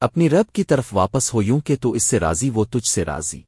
اپنی رب کی طرف واپس ہو یوں کہ تو اس سے راضی، وہ تجھ سے راضی۔